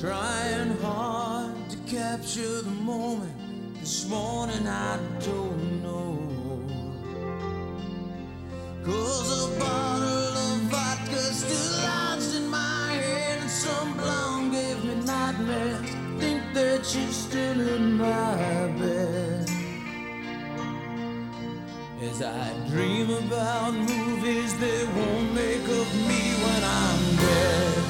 Trying hard to capture the moment. This morning I don't know. Cause a bottle of vodka still lodged in my head, and some blonde gave me nightmares. Think that she's still in my bed. As I dream about movies they won't make of me when I'm dead.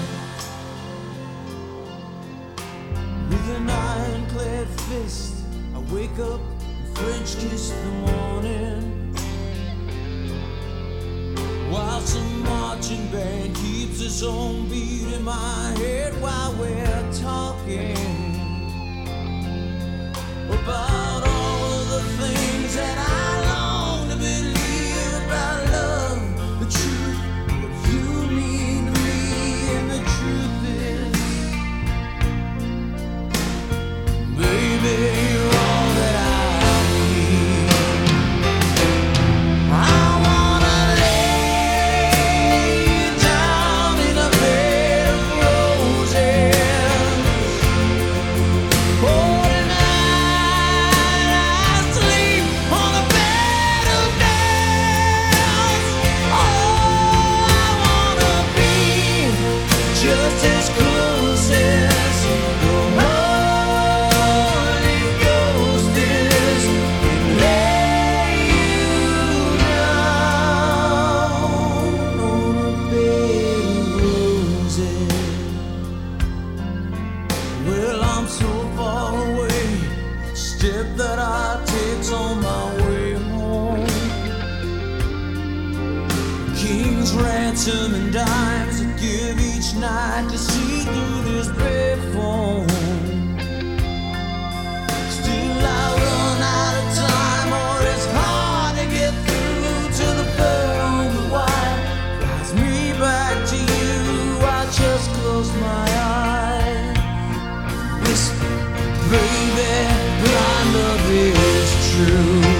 With an ironclad fist, I wake up and French kiss the morning. While some marching band keeps its own beat in my head while we're talking about Ransom and dimes I give each night to see through this payphone. Still, I run out of time, or it's hard to get through to the the me back to you. I just close my eyes. Whisper, baby, love is true.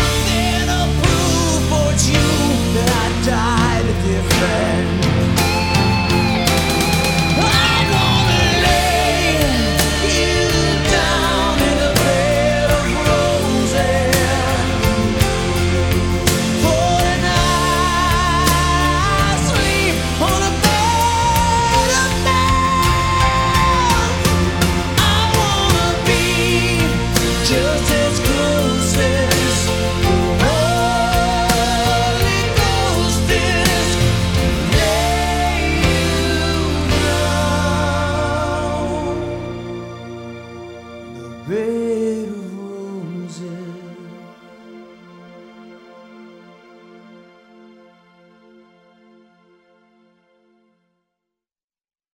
died a different